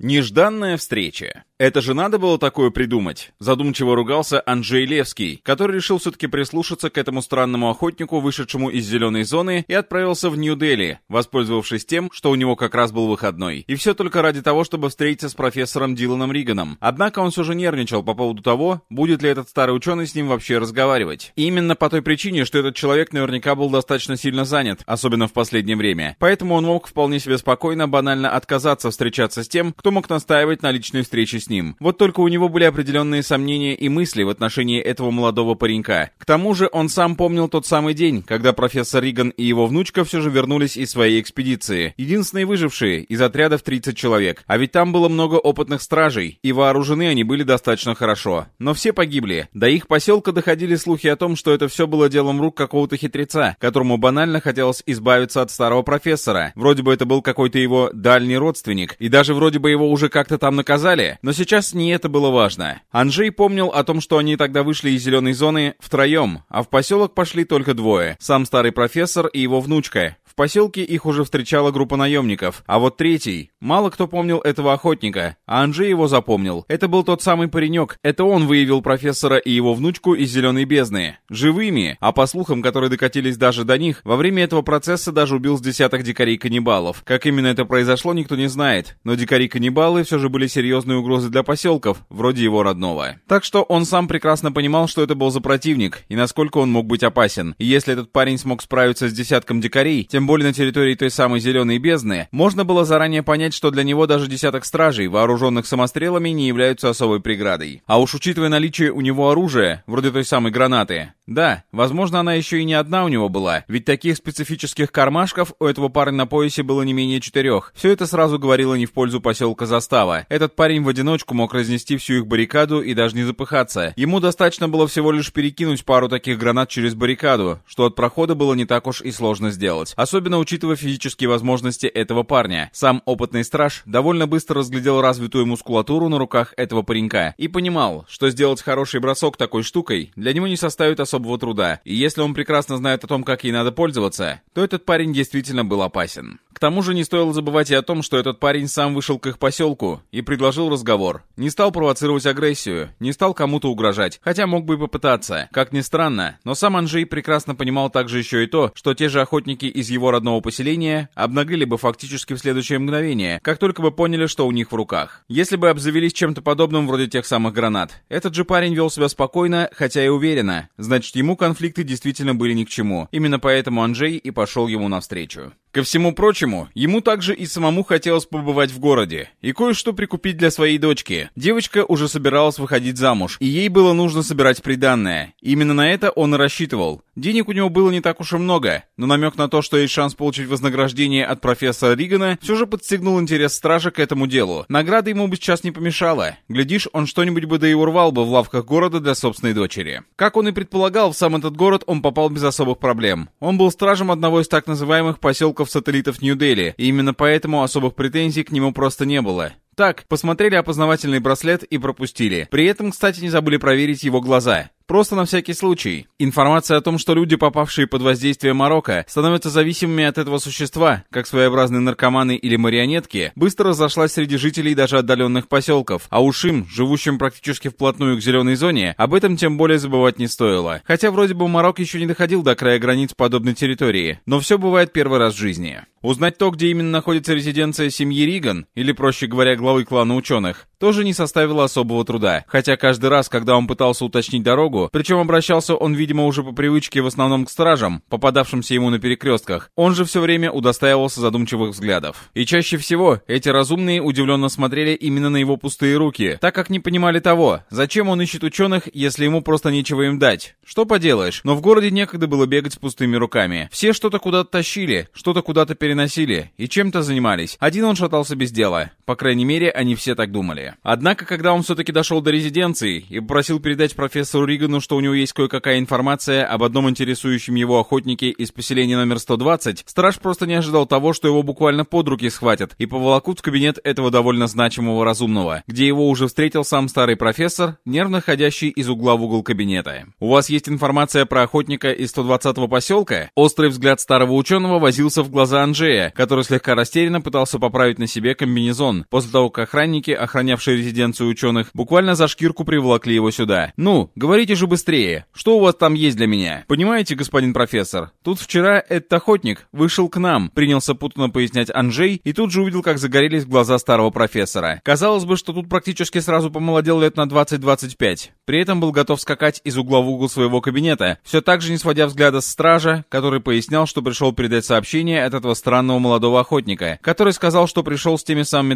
Нежданная встреча. Это же надо было такое придумать. Задумчиво ругался Анджей Левский, который решил все-таки прислушаться к этому странному охотнику, вышедшему из зеленой зоны, и отправился в Нью-Дели, воспользовавшись тем, что у него как раз был выходной. И все только ради того, чтобы встретиться с профессором Диланом Риганом. Однако он все же нервничал по поводу того, будет ли этот старый ученый с ним вообще разговаривать. И именно по той причине, что этот человек наверняка был достаточно сильно занят, особенно в последнее время. Поэтому он мог вполне себе спокойно, банально отказаться встречаться с тем, кто мог настаивать на личной встрече с ним. Вот только у него были определенные сомнения и мысли в отношении этого молодого паренька. К тому же он сам помнил тот самый день, когда профессор Риган и его внучка все же вернулись из своей экспедиции. Единственные выжившие из отряда в 30 человек. А ведь там было много опытных стражей, и вооружены они были достаточно хорошо. Но все погибли. До их поселка доходили слухи о том, что это все было делом рук какого-то хитреца, которому банально хотелось избавиться от старого профессора. Вроде бы это был какой-то его дальний родственник, и даже вроде бы его уже как-то там наказали. Но сейчас не это было важно. Анжей помнил о том, что они тогда вышли из зеленой зоны втроем, а в поселок пошли только двое. Сам старый профессор и его внучка поселке их уже встречала группа наемников, а вот третий... Мало кто помнил этого охотника, а Анжей его запомнил. Это был тот самый паренек. Это он выявил профессора и его внучку из Зеленой бездны. Живыми, а по слухам, которые докатились даже до них, во время этого процесса даже убил с десяток дикарей-каннибалов. Как именно это произошло, никто не знает, но дикари-каннибалы все же были серьезной угрозой для поселков, вроде его родного. Так что он сам прекрасно понимал, что это был за противник, и насколько он мог быть опасен. И если этот парень смог справиться с десятком дикарей, тем более на территории той самой Зеленой бездны, можно было заранее понять, что для него даже десяток стражей, вооруженных самострелами, не являются особой преградой. А уж учитывая наличие у него оружия, вроде той самой гранаты, да, возможно, она еще и не одна у него была, ведь таких специфических кармашков у этого парня на поясе было не менее четырех. Все это сразу говорило не в пользу поселка Застава. Этот парень в одиночку мог разнести всю их баррикаду и даже не запыхаться. Ему достаточно было всего лишь перекинуть пару таких гранат через баррикаду, что от прохода было не так уж и сложно сделать. Особенно особенно учитывая физические возможности этого парня. Сам опытный страж довольно быстро разглядел развитую мускулатуру на руках этого паренька и понимал, что сделать хороший бросок такой штукой для него не составит особого труда, и если он прекрасно знает о том, как ей надо пользоваться, то этот парень действительно был опасен. К тому же не стоило забывать и о том, что этот парень сам вышел к их поселку и предложил разговор. Не стал провоцировать агрессию, не стал кому-то угрожать, хотя мог бы и попытаться. Как ни странно, но сам Анжей прекрасно понимал также еще и то, что те же охотники из его родного поселения обнаглели бы фактически в следующее мгновение, как только бы поняли, что у них в руках. Если бы обзавелись чем-то подобным вроде тех самых гранат. Этот же парень вел себя спокойно, хотя и уверенно. Значит, ему конфликты действительно были ни к чему. Именно поэтому Анжей и пошел ему навстречу. Ко всему прочему, ему также и самому хотелось побывать в городе и кое-что прикупить для своей дочки. Девочка уже собиралась выходить замуж, и ей было нужно собирать приданное. Именно на это он и рассчитывал. Денег у него было не так уж и много, но намек на то, что есть шанс получить вознаграждение от профессора Ригана, все же подстегнул интерес стража к этому делу. Награда ему бы сейчас не помешала. Глядишь, он что-нибудь бы да и урвал бы в лавках города для собственной дочери. Как он и предполагал, в сам этот город он попал без особых проблем. Он был стражем одного из так называемых поселков поселков-сателлитов Нью-Дели, и именно поэтому особых претензий к нему просто не было. Так, посмотрели опознавательный браслет и пропустили. При этом, кстати, не забыли проверить его глаза. Просто на всякий случай. Информация о том, что люди, попавшие под воздействие Марокко, становятся зависимыми от этого существа, как своеобразные наркоманы или марионетки, быстро разошлась среди жителей даже отдаленных поселков, а уж им, живущим практически вплотную к зеленой зоне, об этом тем более забывать не стоило. Хотя вроде бы Марокко еще не доходил до края границ подобной территории, но все бывает первый раз в жизни. Узнать то, где именно находится резиденция семьи Риган, или, проще говоря, главы клана ученых, тоже не составило особого труда. Хотя каждый раз, когда он пытался уточнить дорогу, причем обращался он, видимо, уже по привычке в основном к стражам, попадавшимся ему на перекрестках, он же все время удостаивался задумчивых взглядов. И чаще всего эти разумные удивленно смотрели именно на его пустые руки, так как не понимали того, зачем он ищет ученых, если ему просто нечего им дать. Что поделаешь, но в городе некогда было бегать с пустыми руками. Все что-то куда-то тащили, что-то куда-то переносили и чем-то занимались. Один он шатался без дела. По крайней мере, они все так думали. Однако, когда он все-таки дошел до резиденции и попросил передать профессору Ригану, что у него есть кое-какая информация об одном интересующем его охотнике из поселения номер 120, страж просто не ожидал того, что его буквально под руки схватят и поволокут в кабинет этого довольно значимого разумного, где его уже встретил сам старый профессор, нервно ходящий из угла в угол кабинета. «У вас есть информация про охотника из 120-го поселка?» Острый взгляд старого ученого возился в глаза Анжи Анджея, который слегка растерянно пытался поправить на себе комбинезон, После того, как охранники, охранявшие резиденцию ученых, буквально за шкирку приволокли его сюда. «Ну, говорите же быстрее, что у вас там есть для меня?» «Понимаете, господин профессор, тут вчера этот охотник вышел к нам», принялся путанно пояснять Анжей, и тут же увидел, как загорелись глаза старого профессора. Казалось бы, что тут практически сразу помолодел лет на 20-25. При этом был готов скакать из угла в угол своего кабинета, все так же не сводя взгляда с стража, который пояснял, что пришел передать сообщение от этого странного молодого охотника, который сказал, что пришел с теми самыми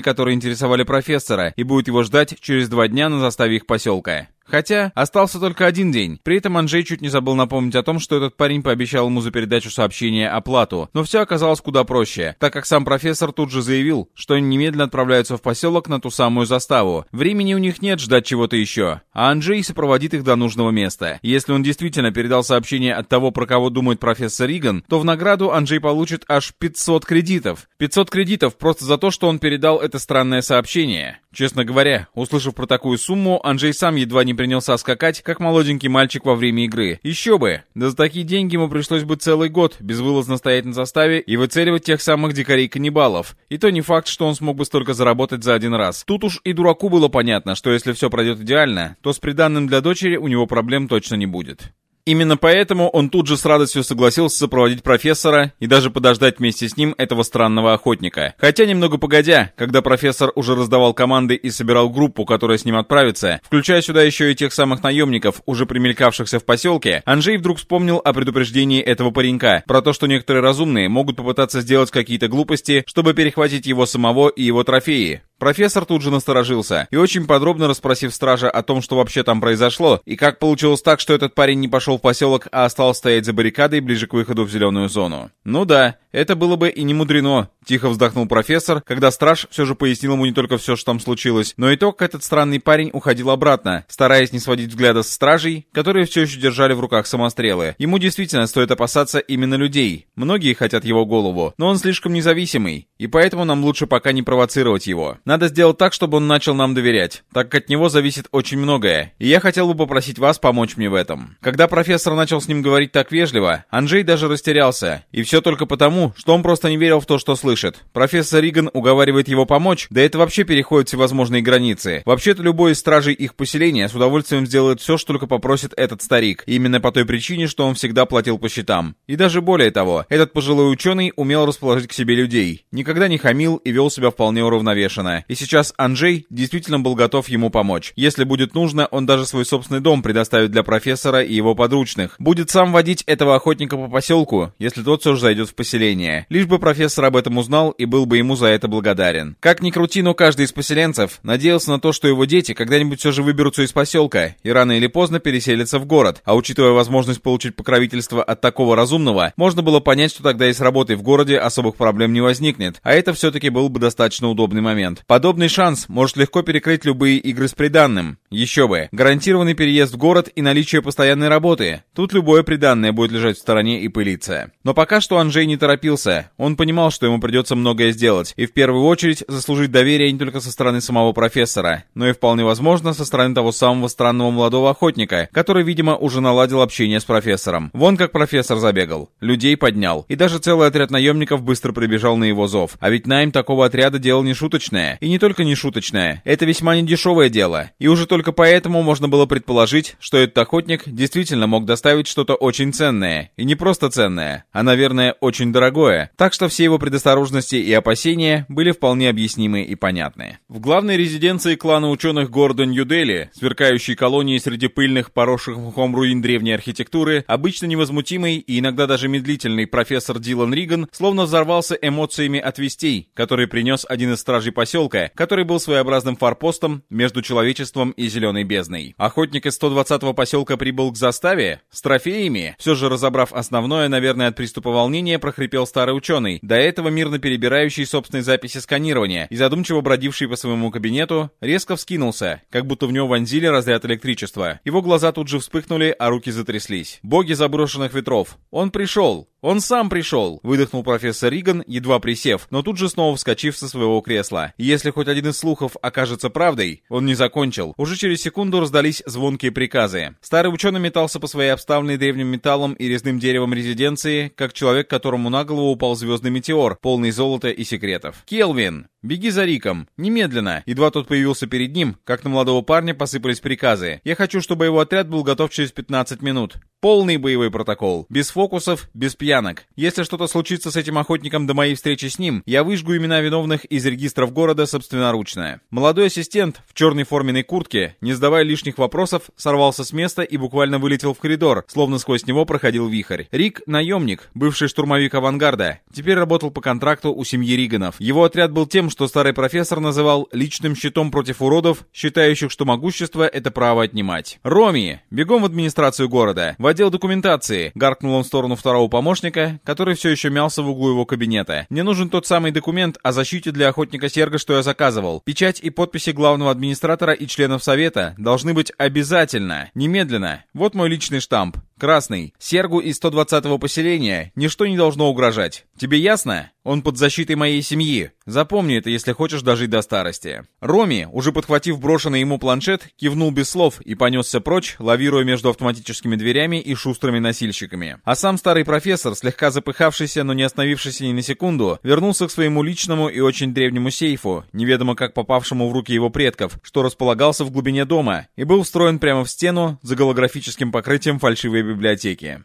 которые интересовали профессора, и будет его ждать через два дня на заставе их поселка. Хотя, остался только один день. При этом Анджей чуть не забыл напомнить о том, что этот парень пообещал ему за передачу сообщения оплату. Но все оказалось куда проще, так как сам профессор тут же заявил, что они немедленно отправляются в поселок на ту самую заставу. Времени у них нет ждать чего-то еще, а Анджей сопроводит их до нужного места. Если он действительно передал сообщение от того, про кого думает профессор Риган, то в награду Анджей получит аж 500 кредитов. 500 кредитов просто за то, что он передал это странное сообщение. Честно говоря, услышав про такую сумму, Анджей сам едва не принялся скакать, как молоденький мальчик во время игры. Еще бы! Да за такие деньги ему пришлось бы целый год безвылазно стоять на заставе и выцеливать тех самых дикарей-каннибалов. И то не факт, что он смог бы столько заработать за один раз. Тут уж и дураку было понятно, что если все пройдет идеально, то с приданным для дочери у него проблем точно не будет. Именно поэтому он тут же с радостью согласился сопроводить профессора и даже подождать вместе с ним этого странного охотника. Хотя немного погодя, когда профессор уже раздавал команды и собирал группу, которая с ним отправится, включая сюда еще и тех самых наемников, уже примелькавшихся в поселке, Анжей вдруг вспомнил о предупреждении этого паренька, про то, что некоторые разумные могут попытаться сделать какие-то глупости, чтобы перехватить его самого и его трофеи. Профессор тут же насторожился и очень подробно расспросив стража о том, что вообще там произошло, и как получилось так, что этот парень не пошел в поселок, а остался стоять за баррикадой ближе к выходу в зеленую зону. Ну да, это было бы и не мудрено, тихо вздохнул профессор, когда страж все же пояснил ему не только все, что там случилось, но и то, как этот странный парень уходил обратно, стараясь не сводить взгляда с стражей, которые все еще держали в руках самострелы. Ему действительно стоит опасаться именно людей. Многие хотят его голову, но он слишком независимый, и поэтому нам лучше пока не провоцировать его. Надо сделать так, чтобы он начал нам доверять, так как от него зависит очень многое, и я хотел бы попросить вас помочь мне в этом. Когда профессор начал с ним говорить так вежливо, Анджей даже растерялся, и все только потому, что он просто не верил в то, что слышит. Профессор Риган уговаривает его помочь, да это вообще переходит всевозможные границы. Вообще-то любой из стражей их поселения с удовольствием сделает все, что только попросит этот старик, именно по той причине, что он всегда платил по счетам. И даже более того, этот пожилой ученый умел расположить к себе людей, никогда не хамил и вел себя вполне уравновешенно и сейчас Анджей действительно был готов ему помочь. Если будет нужно, он даже свой собственный дом предоставит для профессора и его подручных. Будет сам водить этого охотника по поселку, если тот все же зайдет в поселение. Лишь бы профессор об этом узнал и был бы ему за это благодарен. Как ни крути, но каждый из поселенцев надеялся на то, что его дети когда-нибудь все же выберутся из поселка и рано или поздно переселятся в город. А учитывая возможность получить покровительство от такого разумного, можно было понять, что тогда и с работой в городе особых проблем не возникнет. А это все-таки был бы достаточно удобный момент. Подобный шанс может легко перекрыть любые игры с приданным. Еще бы. Гарантированный переезд в город и наличие постоянной работы. Тут любое приданное будет лежать в стороне и пылиться. Но пока что Анжей не торопился. Он понимал, что ему придется многое сделать. И в первую очередь заслужить доверие не только со стороны самого профессора, но и вполне возможно со стороны того самого странного молодого охотника, который, видимо, уже наладил общение с профессором. Вон как профессор забегал. Людей поднял. И даже целый отряд наемников быстро прибежал на его зов. А ведь найм такого отряда дело не шуточное. И не только не шуточное, это весьма недешевое дело, и уже только поэтому можно было предположить, что этот охотник действительно мог доставить что-то очень ценное, и не просто ценное, а, наверное, очень дорогое, так что все его предосторожности и опасения были вполне объяснимы и понятны. В главной резиденции клана ученых города Нью-Дели, сверкающей колонии среди пыльных, поросших мхом руин древней архитектуры, обычно невозмутимый и иногда даже медлительный профессор Дилан Риган словно взорвался эмоциями от вестей, которые принес один из стражей поселка, поселка, который был своеобразным форпостом между человечеством и зеленой бездной. Охотник из 120-го поселка прибыл к заставе с трофеями. Все же разобрав основное, наверное, от приступа волнения, прохрипел старый ученый, до этого мирно перебирающий собственные записи сканирования и задумчиво бродивший по своему кабинету, резко вскинулся, как будто в него вонзили разряд электричества. Его глаза тут же вспыхнули, а руки затряслись. Боги заброшенных ветров. Он пришел. «Он сам пришел!» — выдохнул профессор Риган, едва присев, но тут же снова вскочив со своего кресла. Если хоть один из слухов окажется правдой, он не закончил. Уже через секунду раздались звонкие приказы. Старый ученый метался по своей обставленной древним металлом и резным деревом резиденции, как человек, которому на голову упал звездный метеор, полный золота и секретов. «Келвин!» Беги за Риком. Немедленно. Едва тот появился перед ним, как на молодого парня посыпались приказы. Я хочу, чтобы его отряд был готов через 15 минут. Полный боевой протокол. Без фокусов, без пьянок. Если что-то случится с этим охотником до моей встречи с ним, я выжгу имена виновных из регистров города собственноручно. Молодой ассистент в черной форменной куртке, не задавая лишних вопросов, сорвался с места и буквально вылетел в коридор, словно сквозь него проходил вихрь. Рик — наемник, бывший штурмовик авангарда. Теперь работал по контракту у семьи Риганов. Его отряд был тем, что старый профессор называл личным щитом против уродов, считающих, что могущество — это право отнимать. «Роми! Бегом в администрацию города! отдел документации!» — гаркнул он в сторону второго помощника, который все еще мялся в углу его кабинета. «Мне нужен тот самый документ о защите для охотника Серга, что я заказывал. Печать и подписи главного администратора и членов совета должны быть обязательно, немедленно. Вот мой личный штамп. Красный. Сергу из 120-го поселения ничто не должно угрожать. Тебе ясно? Он под защитой моей семьи. Запомни это, если хочешь дожить до старости. Роми, уже подхватив брошенный ему планшет, кивнул без слов и понесся прочь, лавируя между автоматическими дверями и шустрыми носильщиками. А сам старый профессор, слегка запыхавшийся, но не остановившийся ни на секунду, вернулся к своему личному и очень древнему сейфу, неведомо как попавшему в руки его предков, что располагался в глубине дома и был встроен прямо в стену за голографическим покрытием фальшивой библиотеки.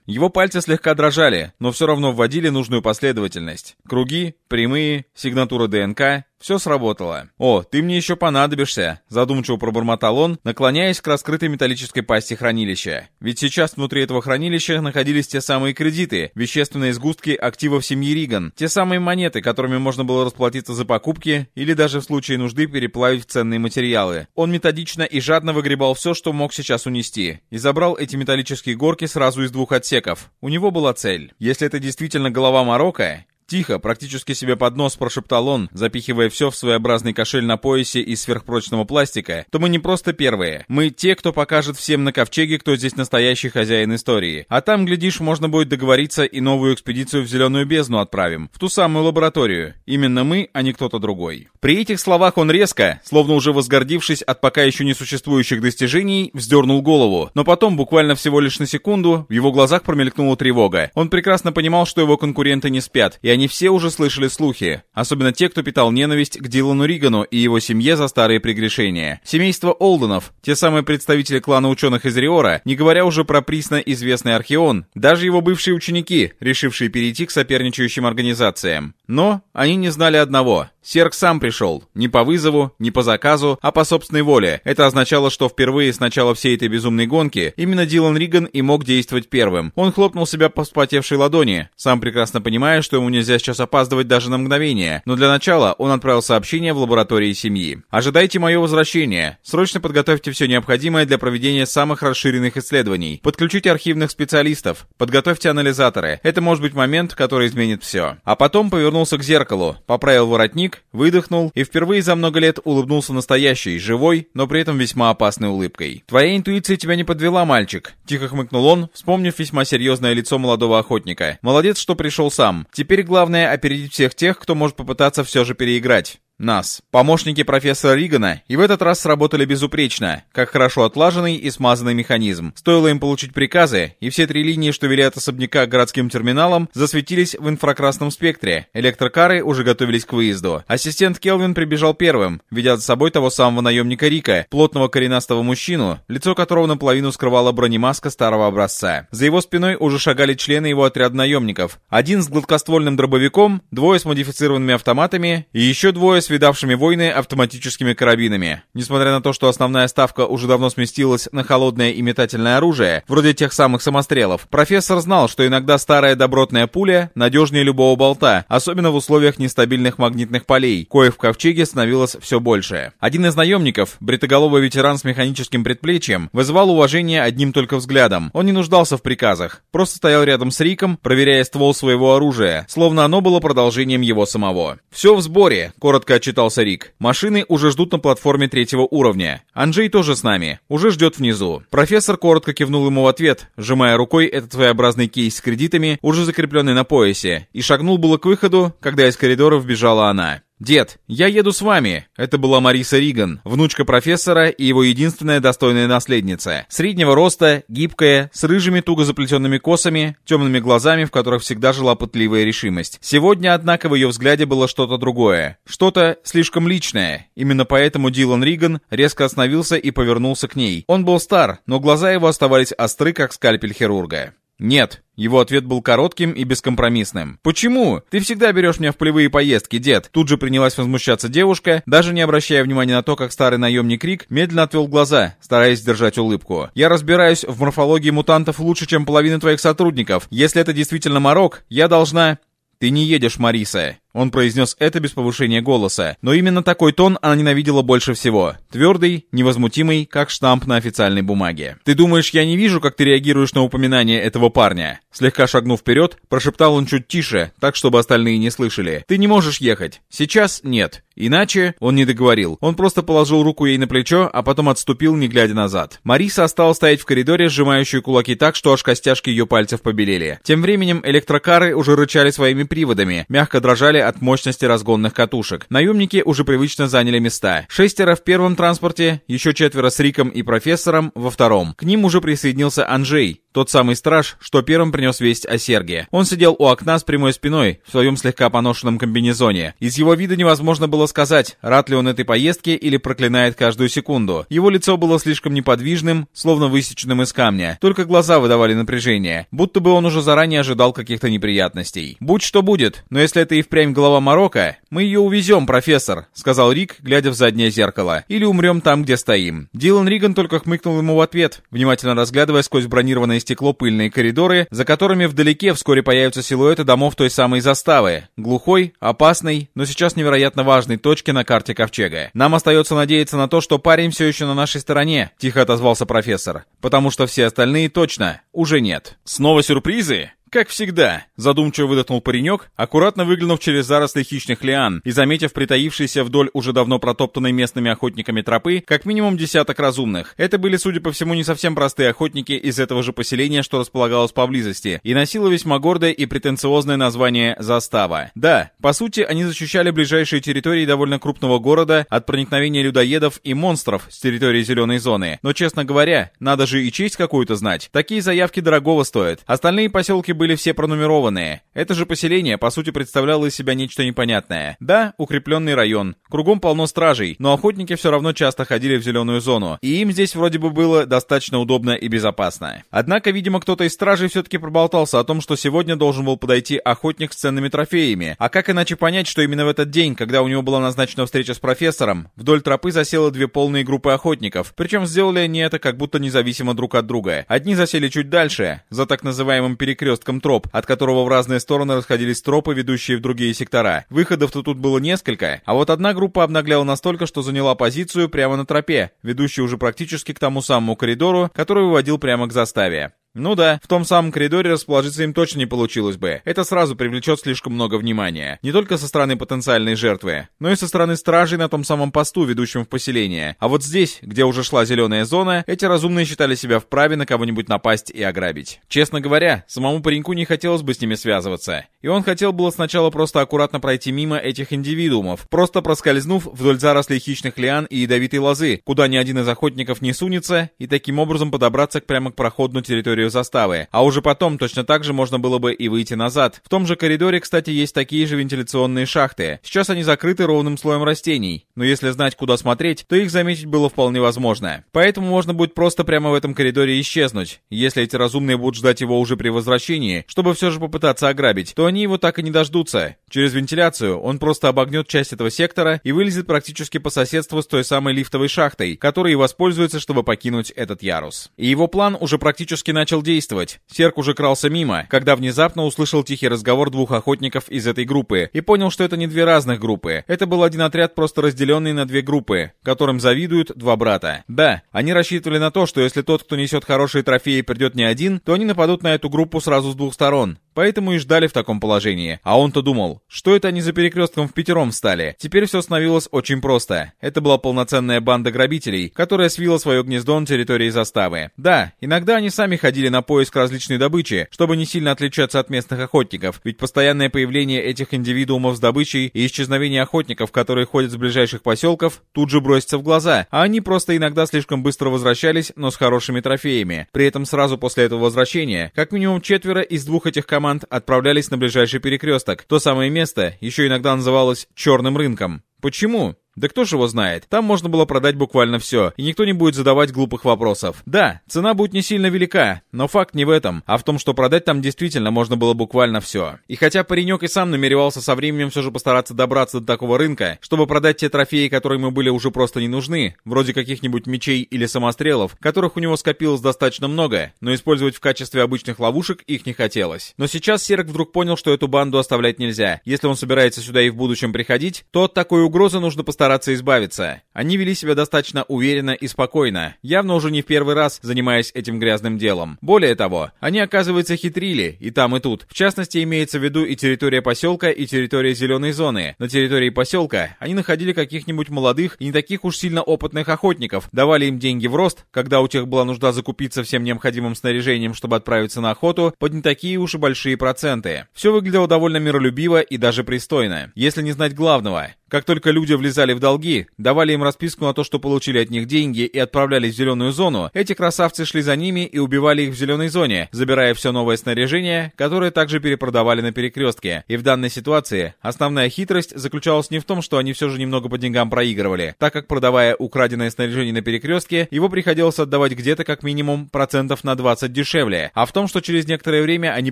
Его пальцы слегка дрожали, но все равно вводили нужную последовательность. Круги, прямые, сигнатура ДНК, все сработало. «О, ты мне еще понадобишься», — задумчиво пробормотал он, наклоняясь к раскрытой металлической пасти хранилища. Ведь сейчас внутри этого хранилища находились те самые кредиты, вещественные сгустки активов семьи Риган, те самые монеты, которыми можно было расплатиться за покупки или даже в случае нужды переплавить в ценные материалы. Он методично и жадно выгребал все, что мог сейчас унести, и забрал эти металлические горки сразу из двух отсеков. У него была цель. Если это действительно голова Марокко, Тихо, практически себе под нос прошептал он, запихивая все в своеобразный кошель на поясе из сверхпрочного пластика, то мы не просто первые. Мы те, кто покажет всем на ковчеге, кто здесь настоящий хозяин истории. А там, глядишь, можно будет договориться и новую экспедицию в Зеленую бездну отправим. В ту самую лабораторию. Именно мы, а не кто-то другой. При этих словах он резко, словно уже возгордившись от пока еще не существующих достижений, вздернул голову. Но потом, буквально всего лишь на секунду, в его глазах промелькнула тревога. Он прекрасно понимал, что его конкуренты не спят, и они все уже слышали слухи, особенно те, кто питал ненависть к Дилану Ригану и его семье за старые прегрешения. Семейство Олденов, те самые представители клана ученых из Риора, не говоря уже про присно известный Археон, даже его бывшие ученики, решившие перейти к соперничающим организациям. Но они не знали одного. Серк сам пришел. Не по вызову, не по заказу, а по собственной воле. Это означало, что впервые с начала всей этой безумной гонки именно Дилан Риган и мог действовать первым. Он хлопнул себя по вспотевшей ладони, сам прекрасно понимая, что ему нельзя сейчас опаздывать даже на мгновение. Но для начала он отправил сообщение в лаборатории семьи. «Ожидайте мое возвращение. Срочно подготовьте все необходимое для проведения самых расширенных исследований. Подключите архивных специалистов. Подготовьте анализаторы. Это может быть момент, который изменит все». А потом повернулся к зеркалу, поправил воротник, выдохнул и впервые за много лет улыбнулся настоящей, живой, но при этом весьма опасной улыбкой. «Твоя интуиция тебя не подвела, мальчик», — тихо хмыкнул он, вспомнив весьма серьезное лицо молодого охотника. «Молодец, что пришел сам. Теперь главное опередить всех тех, кто может попытаться все же переиграть нас. Помощники профессора Ригана и в этот раз сработали безупречно, как хорошо отлаженный и смазанный механизм. Стоило им получить приказы, и все три линии, что вели от особняка к городским терминалам, засветились в инфракрасном спектре. Электрокары уже готовились к выезду. Ассистент Келвин прибежал первым, ведя за собой того самого наемника Рика, плотного коренастого мужчину, лицо которого наполовину скрывала бронемаска старого образца. За его спиной уже шагали члены его отряда наемников. Один с гладкоствольным дробовиком, двое с модифицированными автоматами и еще двое с с видавшими войны автоматическими карабинами. Несмотря на то, что основная ставка уже давно сместилась на холодное и метательное оружие, вроде тех самых самострелов, профессор знал, что иногда старая добротная пуля надежнее любого болта, особенно в условиях нестабильных магнитных полей, коих в ковчеге становилось все больше. Один из наемников, бритоголовый ветеран с механическим предплечьем, вызывал уважение одним только взглядом. Он не нуждался в приказах, просто стоял рядом с Риком, проверяя ствол своего оружия, словно оно было продолжением его самого. «Все в сборе», — коротко отчитался Рик. «Машины уже ждут на платформе третьего уровня. Анджей тоже с нами. Уже ждет внизу». Профессор коротко кивнул ему в ответ, сжимая рукой этот своеобразный кейс с кредитами, уже закрепленный на поясе, и шагнул было к выходу, когда из коридора вбежала она. «Дед, я еду с вами!» Это была Мариса Риган, внучка профессора и его единственная достойная наследница. Среднего роста, гибкая, с рыжими туго заплетенными косами, темными глазами, в которых всегда жила пытливая решимость. Сегодня, однако, в ее взгляде было что-то другое. Что-то слишком личное. Именно поэтому Дилан Риган резко остановился и повернулся к ней. Он был стар, но глаза его оставались остры, как скальпель хирурга. «Нет», его ответ был коротким и бескомпромиссным. «Почему? Ты всегда берешь меня в полевые поездки, дед!» Тут же принялась возмущаться девушка, даже не обращая внимания на то, как старый наемник Рик медленно отвел глаза, стараясь сдержать улыбку. «Я разбираюсь в морфологии мутантов лучше, чем половина твоих сотрудников. Если это действительно Марок, я должна...» «Ты не едешь, Мариса!» Он произнес это без повышения голоса, но именно такой тон она ненавидела больше всего. Твердый, невозмутимый, как штамп на официальной бумаге. «Ты думаешь, я не вижу, как ты реагируешь на упоминание этого парня?» Слегка шагнув вперед, прошептал он чуть тише, так, чтобы остальные не слышали. «Ты не можешь ехать. Сейчас нет. Иначе...» Он не договорил. Он просто положил руку ей на плечо, а потом отступил, не глядя назад. Мариса осталась стоять в коридоре, сжимающие кулаки так, что аж костяшки ее пальцев побелели. Тем временем электрокары уже рычали своими приводами, мягко дрожали от мощности разгонных катушек. Наемники уже привычно заняли места. Шестеро в первом транспорте, еще четверо с Риком и профессором во втором. К ним уже присоединился Анжей, тот самый страж, что первым принес весть о Серге. Он сидел у окна с прямой спиной, в своем слегка поношенном комбинезоне. Из его вида невозможно было сказать, рад ли он этой поездке или проклинает каждую секунду. Его лицо было слишком неподвижным, словно высеченным из камня. Только глаза выдавали напряжение, будто бы он уже заранее ожидал каких-то неприятностей. Будь что будет, но если это и впрямь голова Марокко, мы ее увезем, профессор, сказал Рик, глядя в заднее зеркало. Или умрем там, где стоим. Дилан Риган только хмыкнул ему в ответ, внимательно разглядывая сквозь бронированное стекло пыльные коридоры, за которыми вдалеке вскоре появятся силуэты домов той самой заставы. Глухой, опасной, но сейчас невероятно важной точки на карте Ковчега. Нам остается надеяться на то, что парень все еще на нашей стороне, тихо отозвался профессор. Потому что все остальные точно уже нет. Снова сюрпризы? «Как всегда», — задумчиво выдохнул паренек, аккуратно выглянув через заросли хищных лиан и заметив притаившиеся вдоль уже давно протоптанной местными охотниками тропы, как минимум десяток разумных. Это были, судя по всему, не совсем простые охотники из этого же поселения, что располагалось поблизости, и носило весьма гордое и претенциозное название «Застава». Да, по сути, они защищали ближайшие территории довольно крупного города от проникновения людоедов и монстров с территории зеленой зоны, но, честно говоря, надо же и честь какую-то знать. Такие заявки дорогого стоят. Остальные поселки были все пронумерованные. Это же поселение, по сути, представляло из себя нечто непонятное. Да, укрепленный район. Кругом полно стражей, но охотники все равно часто ходили в зеленую зону. И им здесь вроде бы было достаточно удобно и безопасно. Однако, видимо, кто-то из стражей все-таки проболтался о том, что сегодня должен был подойти охотник с ценными трофеями. А как иначе понять, что именно в этот день, когда у него была назначена встреча с профессором, вдоль тропы засело две полные группы охотников. Причем сделали они это как будто независимо друг от друга. Одни засели чуть дальше, за так называемым перекрестком перекрестком троп, от которого в разные стороны расходились тропы, ведущие в другие сектора. Выходов-то тут было несколько, а вот одна группа обнагляла настолько, что заняла позицию прямо на тропе, ведущей уже практически к тому самому коридору, который выводил прямо к заставе. Ну да, в том самом коридоре расположиться им точно не получилось бы. Это сразу привлечет слишком много внимания. Не только со стороны потенциальной жертвы, но и со стороны стражей на том самом посту, ведущем в поселение. А вот здесь, где уже шла зеленая зона, эти разумные считали себя вправе на кого-нибудь напасть и ограбить. Честно говоря, самому пареньку не хотелось бы с ними связываться. И он хотел было сначала просто аккуратно пройти мимо этих индивидуумов, просто проскользнув вдоль зарослей хищных лиан и ядовитой лозы, куда ни один из охотников не сунется, и таким образом подобраться прямо к проходу территорию территорию заставы, а уже потом точно так же можно было бы и выйти назад. В том же коридоре, кстати, есть такие же вентиляционные шахты. Сейчас они закрыты ровным слоем растений, но если знать, куда смотреть, то их заметить было вполне возможно. Поэтому можно будет просто прямо в этом коридоре исчезнуть. Если эти разумные будут ждать его уже при возвращении, чтобы все же попытаться ограбить, то они его так и не дождутся. Через вентиляцию он просто обогнет часть этого сектора и вылезет практически по соседству с той самой лифтовой шахтой, которой и воспользуется, чтобы покинуть этот ярус. И его план уже практически начал начал действовать. Серк уже крался мимо, когда внезапно услышал тихий разговор двух охотников из этой группы и понял, что это не две разных группы. Это был один отряд, просто разделенный на две группы, которым завидуют два брата. Да, они рассчитывали на то, что если тот, кто несет хорошие трофеи, придет не один, то они нападут на эту группу сразу с двух сторон. Поэтому и ждали в таком положении. А он-то думал, что это они за перекрестком в пятером встали. Теперь все становилось очень просто. Это была полноценная банда грабителей, которая свила свое гнездо на территории заставы. Да, иногда они сами ходили на поиск различной добычи, чтобы не сильно отличаться от местных охотников, ведь постоянное появление этих индивидуумов с добычей и исчезновение охотников, которые ходят с ближайших поселков, тут же бросится в глаза, а они просто иногда слишком быстро возвращались, но с хорошими трофеями. При этом сразу после этого возвращения, как минимум четверо из двух этих команд отправлялись на ближайший перекресток. То самое место еще иногда называлось «черным рынком». Почему? Да кто же его знает? Там можно было продать буквально все, и никто не будет задавать глупых вопросов. Да, цена будет не сильно велика, но факт не в этом, а в том, что продать там действительно можно было буквально все. И хотя паренек и сам намеревался со временем все же постараться добраться до такого рынка, чтобы продать те трофеи, которые ему были уже просто не нужны, вроде каких-нибудь мечей или самострелов, которых у него скопилось достаточно много, но использовать в качестве обычных ловушек их не хотелось. Но сейчас Серк вдруг понял, что эту банду оставлять нельзя. Если он собирается сюда и в будущем приходить, то от такой угрозы нужно постараться стараться избавиться. Они вели себя достаточно уверенно и спокойно, явно уже не в первый раз занимаясь этим грязным делом. Более того, они, оказывается, хитрили и там, и тут. В частности, имеется в виду и территория поселка, и территория зеленой зоны. На территории поселка они находили каких-нибудь молодых и не таких уж сильно опытных охотников, давали им деньги в рост, когда у тех была нужда закупиться всем необходимым снаряжением, чтобы отправиться на охоту, под не такие уж и большие проценты. Все выглядело довольно миролюбиво и даже пристойно. Если не знать главного, как только люди влезали в долги, давали им расписку на то, что получили от них деньги и отправлялись в зеленую зону, эти красавцы шли за ними и убивали их в зеленой зоне, забирая все новое снаряжение, которое также перепродавали на перекрестке. И в данной ситуации основная хитрость заключалась не в том, что они все же немного по деньгам проигрывали, так как продавая украденное снаряжение на перекрестке, его приходилось отдавать где-то как минимум процентов на 20 дешевле, а в том, что через некоторое время они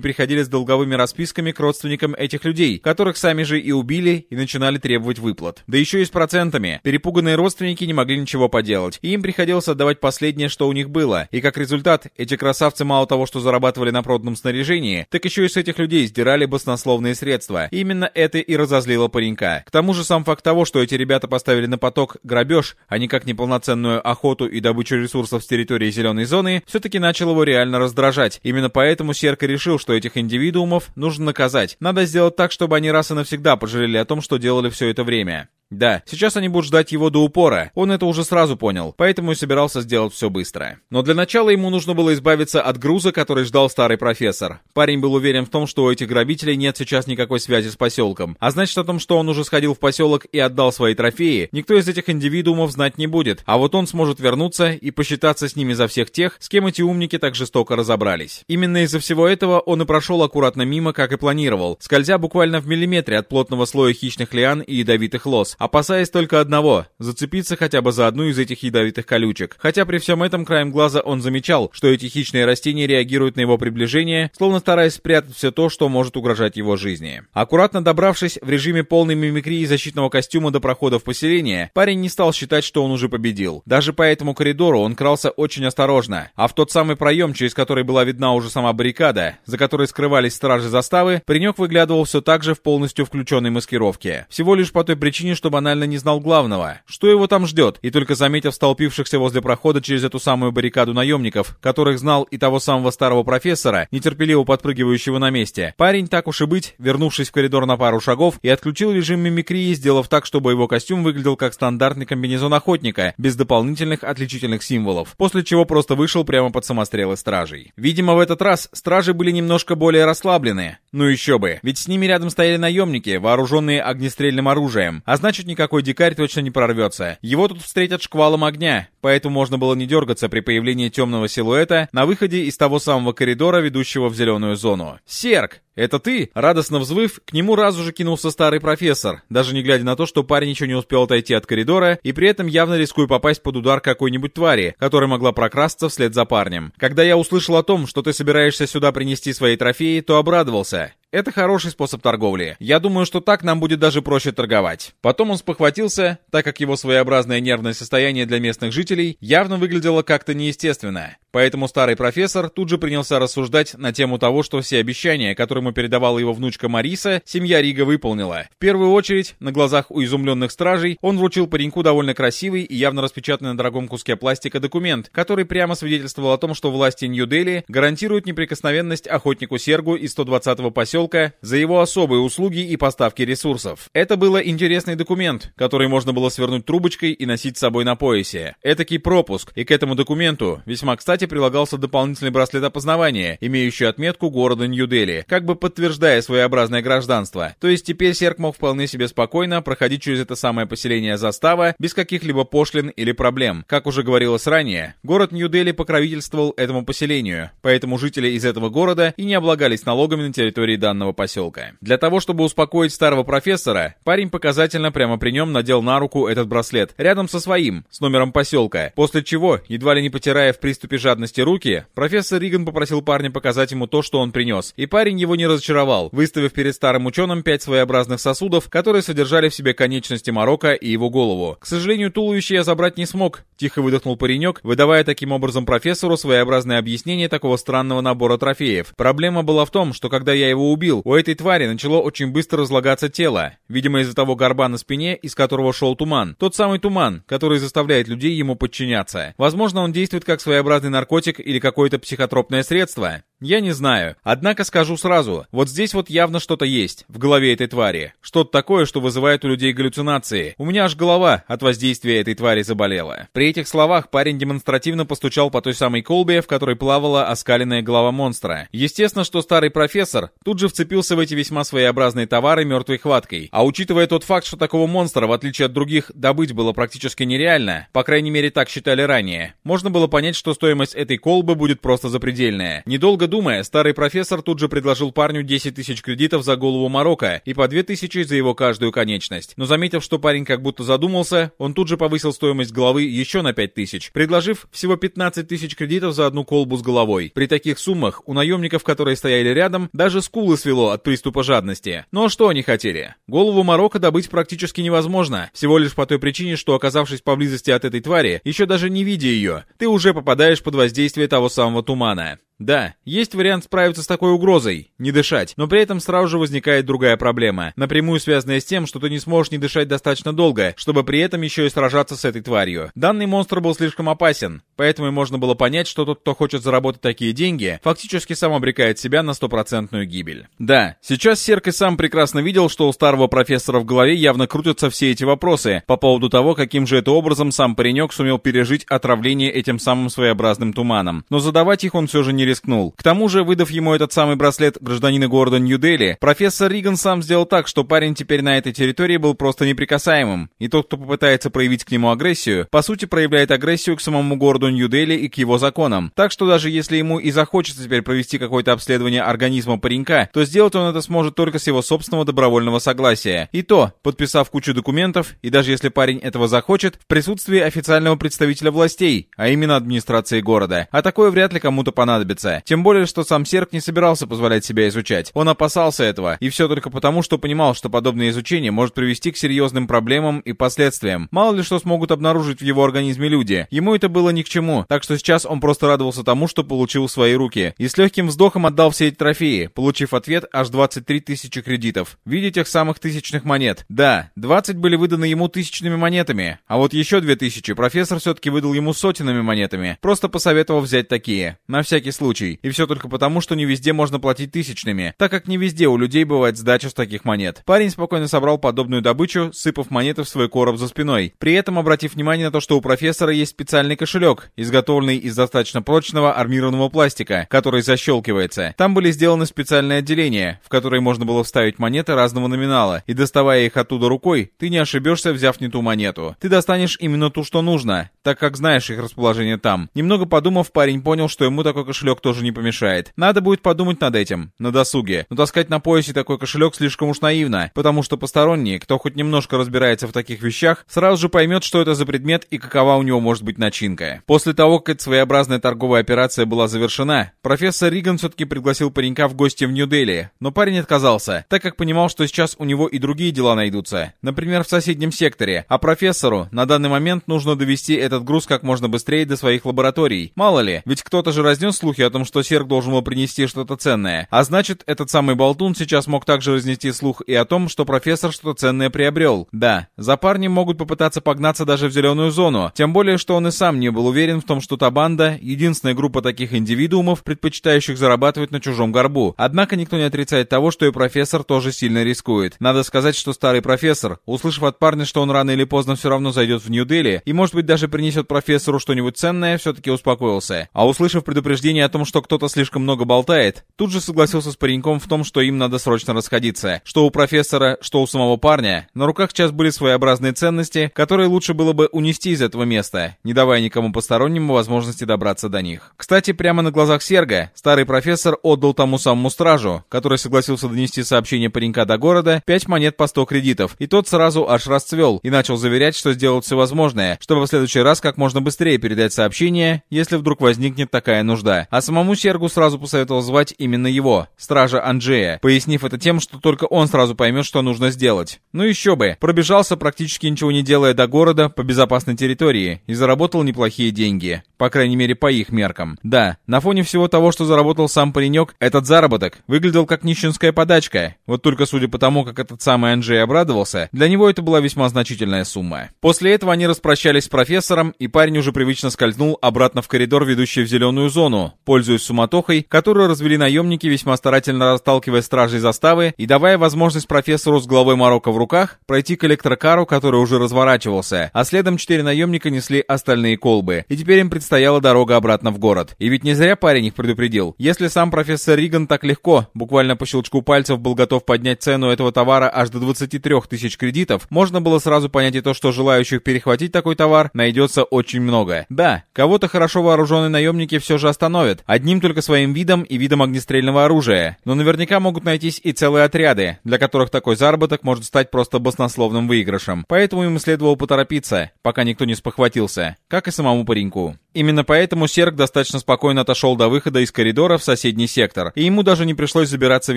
приходили с долговыми расписками к родственникам этих людей, которых сами же и убили и начинали требовать выплат. Да еще и с процентами. Перепуганные родственники не могли ничего поделать, и им приходилось отдавать последнее, что у них было. И как результат, эти красавцы мало того, что зарабатывали на проданном снаряжении, так еще и с этих людей сдирали баснословные средства. И именно это и разозлило паренька. К тому же сам факт того, что эти ребята поставили на поток грабеж, а не как неполноценную охоту и добычу ресурсов с территории зеленой зоны, все-таки начал его реально раздражать. Именно поэтому Серка решил, что этих индивидуумов нужно наказать. Надо сделать так, чтобы они раз и навсегда пожалели о том, что делали все это время время. Да, сейчас они будут ждать его до упора, он это уже сразу понял, поэтому и собирался сделать все быстро. Но для начала ему нужно было избавиться от груза, который ждал старый профессор. Парень был уверен в том, что у этих грабителей нет сейчас никакой связи с поселком, а значит о том, что он уже сходил в поселок и отдал свои трофеи, никто из этих индивидуумов знать не будет, а вот он сможет вернуться и посчитаться с ними за всех тех, с кем эти умники так жестоко разобрались. Именно из-за всего этого он и прошел аккуратно мимо, как и планировал, скользя буквально в миллиметре от плотного слоя хищных лиан и ядовитых лос, опасаясь только одного — зацепиться хотя бы за одну из этих ядовитых колючек. Хотя при всем этом краем глаза он замечал, что эти хищные растения реагируют на его приближение, словно стараясь спрятать все то, что может угрожать его жизни. Аккуратно добравшись в режиме полной мимикрии защитного костюма до прохода в поселение, парень не стал считать, что он уже победил. Даже по этому коридору он крался очень осторожно, а в тот самый проем, через который была видна уже сама баррикада, за которой скрывались стражи заставы, паренек выглядывал все так же в полностью включенной маскировке. Всего лишь по той причине, что банально не знал главного, что его там ждет, и только заметив столпившихся возле прохода через эту самую баррикаду наемников, которых знал и того самого старого профессора, нетерпеливо подпрыгивающего на месте, парень, так уж и быть, вернувшись в коридор на пару шагов, и отключил режим мимикрии, сделав так, чтобы его костюм выглядел как стандартный комбинезон охотника, без дополнительных отличительных символов, после чего просто вышел прямо под самострелы стражей. Видимо, в этот раз стражи были немножко более расслаблены. Ну еще бы, ведь с ними рядом стояли наемники, вооруженные огнестрельным оружием, а значит никакой дикарь точно не прорвется. Его тут встретят шквалом огня, поэтому можно было не дергаться при появлении темного силуэта на выходе из того самого коридора, ведущего в зеленую зону. «Серк! «Это ты?» Радостно взвыв, к нему разу же кинулся старый профессор, даже не глядя на то, что парень еще не успел отойти от коридора, и при этом явно рискуя попасть под удар какой-нибудь твари, которая могла прокрасться вслед за парнем. «Когда я услышал о том, что ты собираешься сюда принести свои трофеи, то обрадовался. Это хороший способ торговли. Я думаю, что так нам будет даже проще торговать. Потом он спохватился, так как его своеобразное нервное состояние для местных жителей явно выглядело как-то неестественно. Поэтому старый профессор тут же принялся рассуждать на тему того, что все обещания, которые ему передавала его внучка Мариса, семья Рига выполнила. В первую очередь, на глазах у изумленных стражей, он вручил пареньку довольно красивый и явно распечатанный на дорогом куске пластика документ, который прямо свидетельствовал о том, что власти Нью-Дели гарантируют неприкосновенность охотнику Сергу из 120-го поселка за его особые услуги и поставки ресурсов. Это было интересный документ, который можно было свернуть трубочкой и носить с собой на поясе. Этакий пропуск, и к этому документу весьма кстати браслете прилагался дополнительный браслет опознавания, имеющий отметку города Нью-Дели, как бы подтверждая своеобразное гражданство. То есть теперь Серк мог вполне себе спокойно проходить через это самое поселение застава без каких-либо пошлин или проблем. Как уже говорилось ранее, город Нью-Дели покровительствовал этому поселению, поэтому жители из этого города и не облагались налогами на территории данного поселка. Для того, чтобы успокоить старого профессора, парень показательно прямо при нем надел на руку этот браслет, рядом со своим, с номером поселка, после чего, едва ли не потирая в приступе жадности руки, профессор Риган попросил парня показать ему то, что он принес, и парень его не разочаровал, выставив перед старым ученым пять своеобразных сосудов, которые содержали в себе конечности Марокко и его голову. К сожалению, туловище я забрать не смог, тихо выдохнул паренек, выдавая таким образом профессору своеобразное объяснение такого странного набора трофеев. Проблема была в том, что когда я его убил, у этой твари начало очень быстро разлагаться тело, видимо из-за того горба на спине, из которого шел туман. Тот самый туман, который заставляет людей ему подчиняться. Возможно, он действует как своеобразный наркотик или какое-то психотропное средство. Я не знаю. Однако скажу сразу, вот здесь вот явно что-то есть, в голове этой твари. Что-то такое, что вызывает у людей галлюцинации. У меня аж голова от воздействия этой твари заболела. При этих словах парень демонстративно постучал по той самой колбе, в которой плавала оскаленная голова монстра. Естественно, что старый профессор тут же вцепился в эти весьма своеобразные товары мертвой хваткой. А учитывая тот факт, что такого монстра, в отличие от других, добыть было практически нереально, по крайней мере так считали ранее, можно было понять, что стоимость этой колбы будет просто запредельная. Недолго Недолго думая, старый профессор тут же предложил парню 10 тысяч кредитов за голову Марокко и по 2 тысячи за его каждую конечность. Но заметив, что парень как будто задумался, он тут же повысил стоимость головы еще на 5 тысяч, предложив всего 15 тысяч кредитов за одну колбу с головой. При таких суммах у наемников, которые стояли рядом, даже скулы свело от приступа жадности. Но что они хотели? Голову Марокко добыть практически невозможно, всего лишь по той причине, что оказавшись поблизости от этой твари, еще даже не видя ее, ты уже попадаешь под воздействие того самого тумана. Да, есть вариант справиться с такой угрозой, не дышать, но при этом сразу же возникает другая проблема, напрямую связанная с тем, что ты не сможешь не дышать достаточно долго, чтобы при этом еще и сражаться с этой тварью. Данный монстр был слишком опасен, поэтому и можно было понять, что тот, кто хочет заработать такие деньги, фактически сам обрекает себя на стопроцентную гибель. Да, сейчас Серк и сам прекрасно видел, что у старого профессора в голове явно крутятся все эти вопросы по поводу того, каким же это образом сам паренек сумел пережить отравление этим самым своеобразным туманом. Но задавать их он все же не рискнул. К тому же, выдав ему этот самый браслет гражданина города Нью-Дели, профессор Риган сам сделал так, что парень теперь на этой территории был просто неприкасаемым, и тот, кто попытается проявить к нему агрессию, по сути проявляет агрессию к самому городу Нью-Дели и к его законам. Так что даже если ему и захочется теперь провести какое-то обследование организма паренька, то сделать он это сможет только с его собственного добровольного согласия. И то, подписав кучу документов, и даже если парень этого захочет, в присутствии официального представителя властей, а именно администрации города. А такое вряд ли кому-то понадобится. Тем более, что сам Серк не собирался позволять себя изучать. Он опасался этого, и все только потому, что понимал, что подобное изучение может привести к серьезным проблемам и последствиям. Мало ли что смогут обнаружить в его организме люди. Ему это было ни к чему, так что сейчас он просто радовался тому, что получил свои руки. И с легким вздохом отдал все эти трофеи, получив ответ аж 23 тысячи кредитов. В виде тех самых тысячных монет. Да, 20 были выданы ему тысячными монетами, а вот еще 2000 профессор все-таки выдал ему сотенными монетами, просто посоветовав взять такие. На всякий случай. И все только потому, что не везде можно платить тысячными, так как не везде у людей бывает сдача с таких монет. Парень спокойно собрал подобную добычу, сыпав монеты в свой короб за спиной. При этом обратив внимание на то, что у профессора есть специальный кошелек, изготовленный из достаточно прочного армированного пластика, который защелкивается. Там были сделаны специальные отделения, в которые можно было вставить монеты разного номинала, и доставая их оттуда рукой, ты не ошибешься, взяв не ту монету. Ты достанешь именно ту, что нужно, так как знаешь их расположение там. Немного подумав, парень понял, что ему такой кошелек тоже не помешает. Надо будет подумать над этим, на досуге. Но таскать на поясе такой кошелек слишком уж наивно, потому что посторонний, кто хоть немножко разбирается в таких вещах, сразу же поймет, что это за предмет и какова у него может быть начинка. После того, как эта своеобразная торговая операция была завершена, профессор Риган все-таки пригласил паренька в гости в Нью-Дели, но парень отказался, так как понимал, что сейчас у него и другие дела найдутся, например, в соседнем секторе, а профессору на данный момент нужно довести этот груз как можно быстрее до своих лабораторий. Мало ли, ведь кто-то же разнес слухи о том, что Серк должен был принести что-то ценное. А значит, этот самый болтун сейчас мог также разнести слух и о том, что профессор что-то ценное приобрел. Да, за парнем могут попытаться погнаться даже в зеленую зону, тем более, что он и сам не был уверен в том, что та банда — единственная группа таких индивидуумов, предпочитающих зарабатывать на чужом горбу. Однако никто не отрицает того, что и профессор тоже сильно рискует. Надо сказать, что старый профессор, услышав от парня, что он рано или поздно все равно зайдет в Нью-Дели и, может быть, даже принесет профессору что-нибудь ценное, все-таки успокоился. А услышав предупреждение о том, что кто-то слишком много болтает, тут же согласился с пареньком в том, что им надо срочно расходиться. Что у профессора, что у самого парня, на руках сейчас были своеобразные ценности, которые лучше было бы унести из этого места, не давая никому постороннему возможности добраться до них. Кстати, прямо на глазах Серга, старый профессор отдал тому самому стражу, который согласился донести сообщение паренька до города, 5 монет по 100 кредитов, и тот сразу аж расцвел и начал заверять, что сделают все возможное, чтобы в следующий раз как можно быстрее передать сообщение, если вдруг возникнет такая нужда. А самому Сергу сразу посоветовал звать именно его, стража Анджея, пояснив это тем, что только он сразу поймет, что нужно сделать. Ну еще бы, пробежался практически ничего не делая до города по безопасной территории и заработал неплохие деньги. По крайней мере, по их меркам. Да, на фоне всего того, что заработал сам паренек, этот заработок выглядел как нищенская подачка. Вот только судя по тому, как этот самый Анджей обрадовался, для него это была весьма значительная сумма. После этого они распрощались с профессором, и парень уже привычно скользнул обратно в коридор, ведущий в зеленую зону, пользуясь суматохой, которую развели наемники, весьма старательно расталкивая стражей заставы и давая возможность профессору с головой Марокко в руках пройти к электрокару, который уже разворачивался, а следом четыре наемника несли остальные колбы, и теперь им предстояла дорога обратно в город. И ведь не зря парень их предупредил. Если сам профессор Риган так легко, буквально по щелчку пальцев был готов поднять цену этого товара аж до 23 тысяч кредитов, можно было сразу понять и то, что желающих перехватить такой товар найдется очень много. Да, кого-то хорошо вооруженные наемники все же остановят, одним только своим видом и видом огнестрельного оружия, но наверняка могут найтись и целые отряды, для которых такой заработок может стать просто баснословным выигрышем. Поэтому им следовало поторопиться, пока никто не спохватился, как и самому пареньку. Именно поэтому Серг достаточно спокойно отошел до выхода из коридора в соседний сектор, и ему даже не пришлось забираться в